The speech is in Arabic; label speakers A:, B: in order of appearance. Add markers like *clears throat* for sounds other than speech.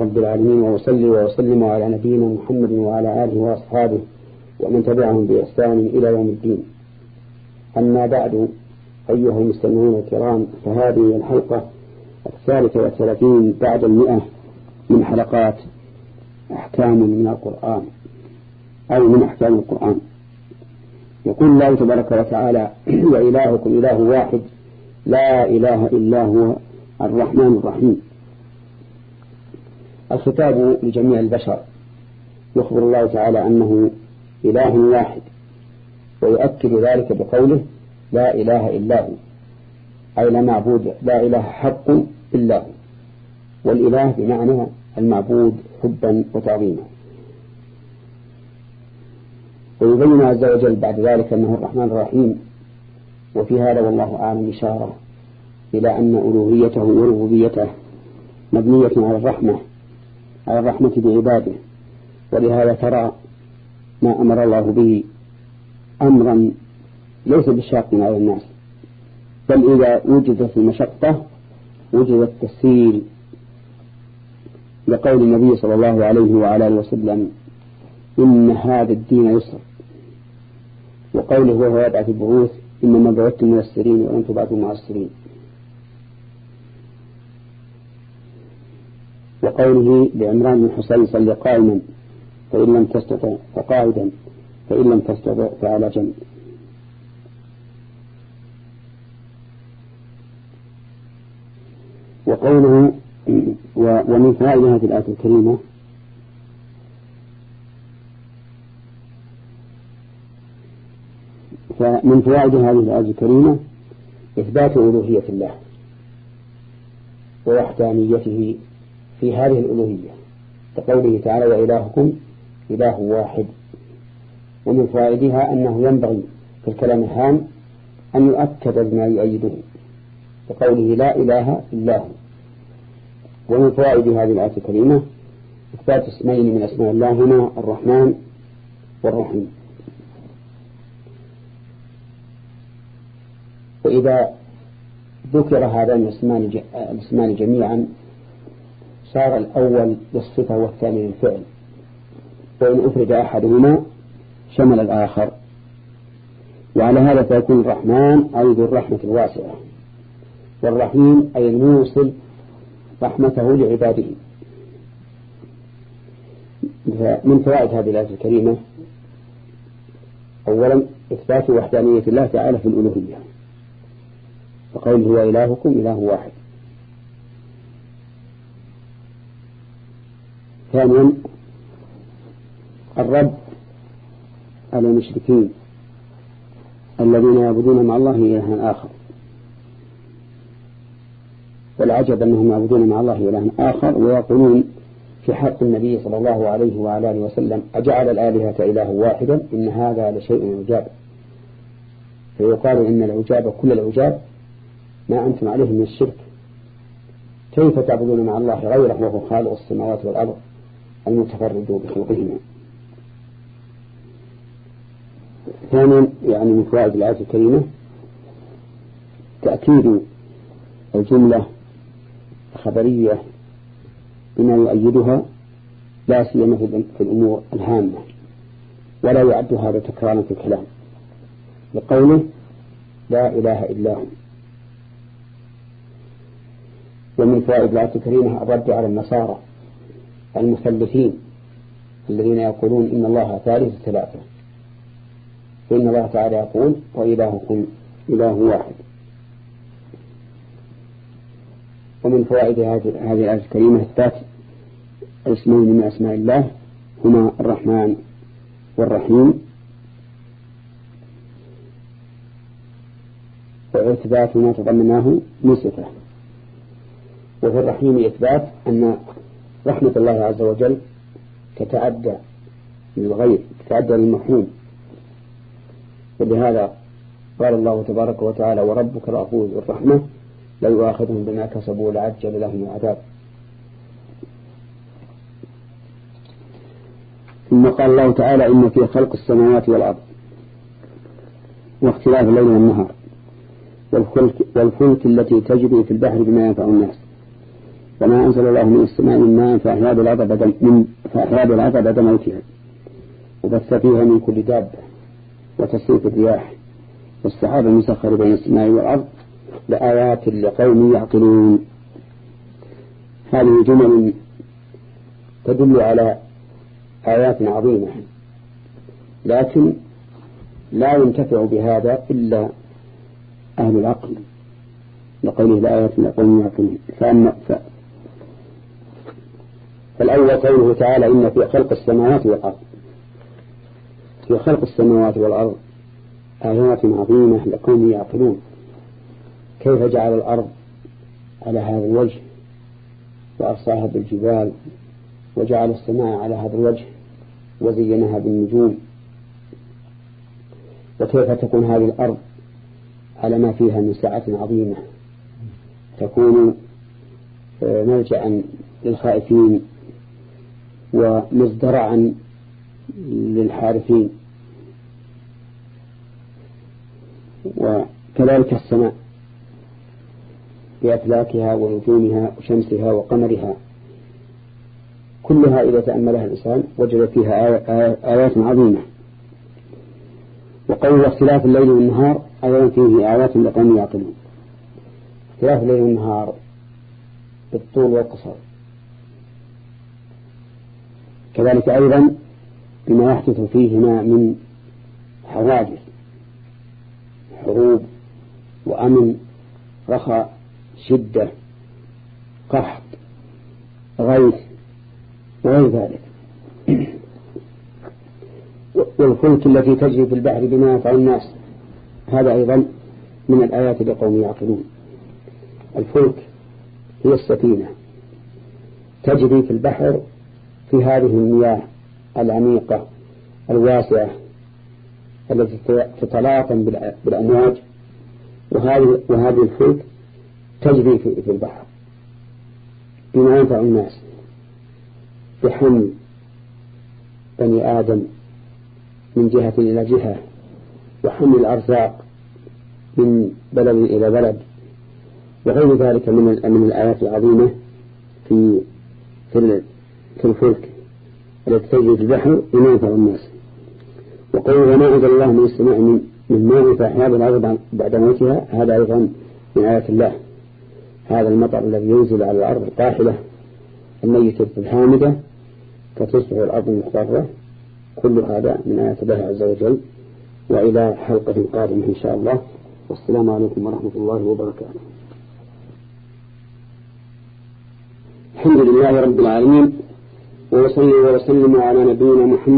A: رب العالمين وأصلي وأسلم على نبينا محمد وعلى آله وأصحابه ومن تبعهم بإحسان إلى يوم الدين. أما بعد أيها المستمعون الكرام فهذه الحلقة الثالثة والثلاثين بعد المئة من حلقات أحكام من القرآن أو من أحكام القرآن. يقول الله تبارك وتعالى وإلهكم إله واحد لا إله إلا هو الرحمن الرحيم. الخطاب لجميع البشر. يخبر الله تعالى أنه إله واحد ويؤكد ذلك بقوله لا إله إلا هو أي لا معبود لا إله حق إلا هو والإله بمعنى المعبود حبا وتعظيما. ويبين عز وجل بعد ذلك أنه الرحمن الرحيم وفي هذا والله أعلم إشارة إلى أن ألوهيته وربوبيته مبنية على الرحمة. على الرحمة بعباده. ولهذا ترى ما أمر الله به أمرا ليس بالشاق على الناس بل إذا وجدت المشقة وجد التسهيل. لقول النبي صلى الله عليه وعلى آله وسلم إن هذا الدين يسر. وقوله وهو يبعث البعوث إنما بعثتم ميسرين وأنتم بعثوا معسرين وقوله لعمران بن حسين صلي قائما فإن لم تستطع فقاعدا فإن لم تستطع فعلى جنب. وقوله ومن فوائد هذه الآية الكريمة فمن فوائد هذه الآية الكريمة إثبات ألوهية الله ووحدانيته في هذه الألوهية كقوله تعالى وإلهكم إله واحد ومن فوائدها أنه ينبغي في الكلام الهام أن يؤكد بما يؤيده كقوله لا إله إلا هو ومن فوائد هذه الآية الكريمة إثبات اسمين من أسماء الله هنا الرحمن والرحيم. وإذا ذكر هذان الاسمان جميعا صار الأول للصفة والثاني للفعل. وإن أفرد أحدهما شمل الآخر. وعلى هذا فيكون الرحمن أي ذو الرحمة الواسعة. والرحيم أي الموصل رحمته لعباده. من فوائد هذه الآية الكريمة أولا إثبات وحدانية الله تعالى في الألوهية. فقوله هو إلهكم إله واحد. ثانيا الرد على المشركين الذين يعبدون مع الله إلها آخر. والعجب أنهم يعبدون مع الله إلها آخر ويقولون في حق النبي صلى الله عليه وعلى آله وسلم أجعل الآلهة إله واحدا إن هذا لشيء عجاب. فيقال إن العجاب كل العجاب ما أنتم عليه من الشرك. كيف تعبدون مع الله غيره وهو خالق السماوات والأرض؟ المتفرد بخلقهما. ثانيا يعني من فوائد الآية الكريمة تأكيد الجملة الخبرية بما يؤيدها لا سيما في الأمور الهامة ولا يعد هذا تكرارا في الكلام. لقوله لا إله إلا هو. ومن فوائد الآية الكريمة الرد على النصارى. المثلثين الذين يقولون إن الله ثالث ثلاثة فإن الله تعالى يقول وإلهكم إله واحد. ومن فوائد هذه الآية الكريمة إثبات اسمين من أسماء الله هما الرحمن والرحيم. وإثبات ما تضمناه من صفة. وفي الرحيم إثبات أن رحمة الله عز وجل تتعدى للغير تتعدى للمحموم ولهذا قال الله تبارك وتعالى وربك الغفور الرحمة لا يؤاخذهم بما كسبوا لعجل لهم العذاب. ثم قال الله تعالى إن في خلق السماوات والأرض واختلاف الليل والنهار والفلك, والفلك التي تجري في البحر بما ينفع الناس. وما أنزل الله من السماء من ماء فأحيا بدل من فأحيا بعد موتها. وبث فيها من كل دابة وتصريف الرياح. والسحاب المسخر بين السماء والأرض لآيات لقوم يعقلون. هذه جمل تدل على آيات عظيمة. لكن لا ينتفع بهذا إلا أهل العقل. لقوله لآيات لقوم يعقلون. فأما فالأول قوله تعالى إن في خلق السماوات والأرض. في خلق السماوات والأرض آيات عظيمة لقوم يعقلون. كيف جعل الأرض على هذا الوجه وأرصاها بالجبال وجعل السماء على هذا الوجه وزينها بالنجوم؟ وكيف تكون هذه الأرض على ما فيها من سعة عظيمة؟ تكون آه، ملجأ للخائفين. ومزدرعا للحارثين. وكذلك السماء بأفلاكها ونجومها وشمسها وقمرها. كلها إذا تأملها الإنسان وجد فيها آيات عظيمة. وقول اختلاف الليل والنهار أيضا فيه آيات لقوم يعقلون. اختلاف الليل والنهار بالطول والقصر. كذلك أيضا بما يحدث فيهما من حوادث حروب وأمن رخاء شدة قحط غيث وغير ذلك. *clears throat* والفلك التي تجري في البحر بما ينفع الناس هذا أيضا من الآيات لقوم يعقلون. الفلك هي السفينة تجري في البحر في هذه المياه العميقة الواسعة التي تتلاطم بالأمواج وهذه وهذه الفلك تجري في البحر بما ينفع الناس بحمل بني آدم من جهة إلى جهة وحمل الأرزاق من بلد إلى بلد وغير ذلك من من الآيات العظيمة في في في الفلك التي تجري في البحر بما ينفع الناس. وقول وما أنزل الله من السماء من من ماء فأحيا بالأرض بعد موتها هذا أيضا من آيات الله. هذا المطر الذي ينزل على الأرض القاحلة. الميتة الحامدة فتصبح الأرض مخضرة كل هذا من آيات الله عز وجل. وإلى حلقة قادمة إن شاء الله. والسلام عليكم ورحمة الله وبركاته. الحمد لله رب العالمين. وصلي وسلم على نبينا محمد